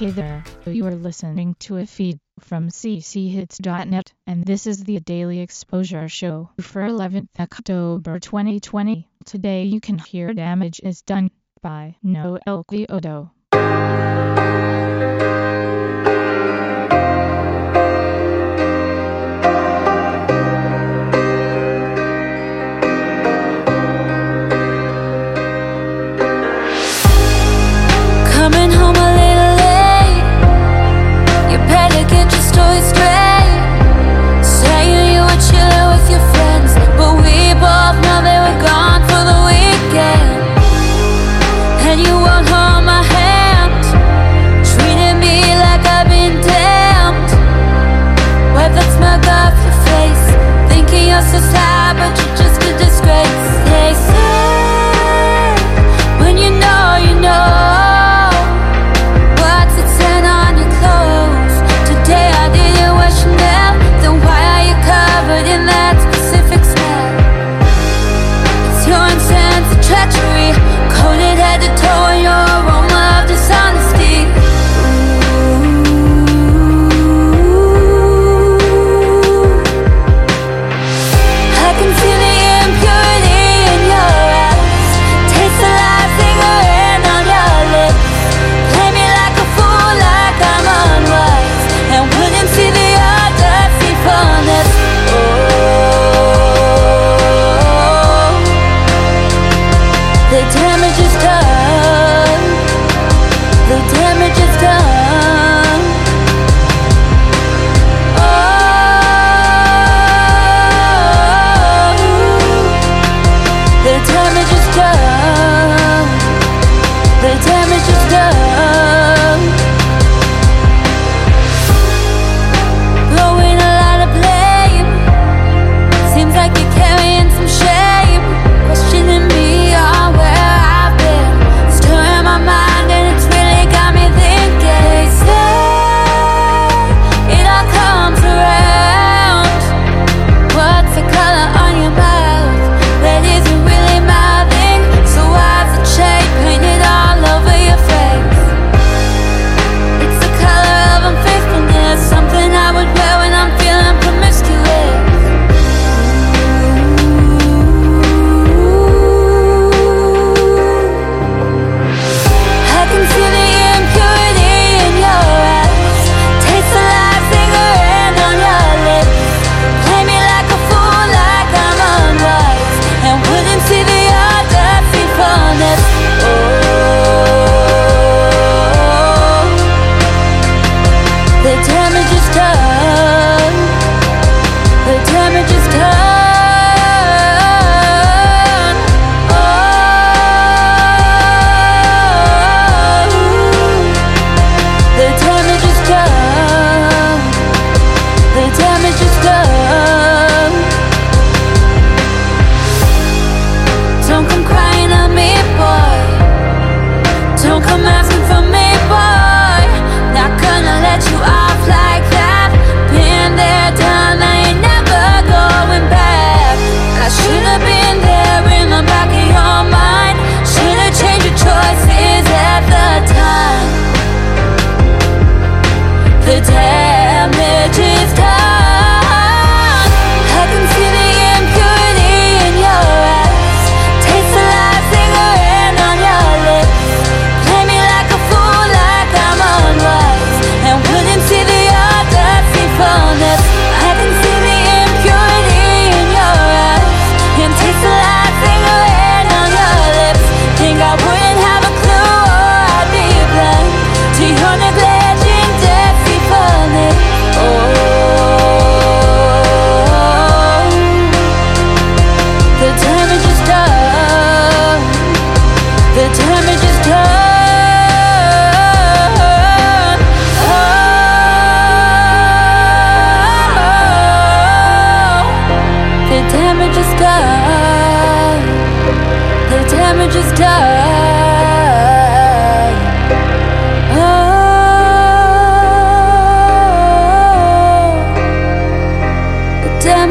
Hey there, you are listening to a feed from cchits.net, and this is the Daily Exposure Show for 11th October 2020. Today you can hear Damage is Done by Noel Kyoto. damage is done.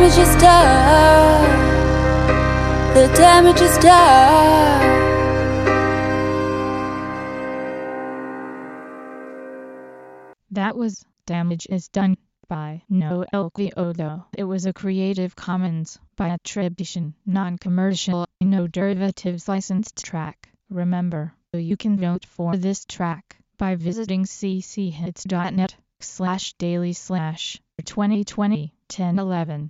damage is done. The damage is done. That was Damage is Done by Noel Kyoto. It was a Creative Commons by attribution, non-commercial, no derivatives licensed track. Remember, you can vote for this track by visiting cchits.net slash daily slash 2020 1011.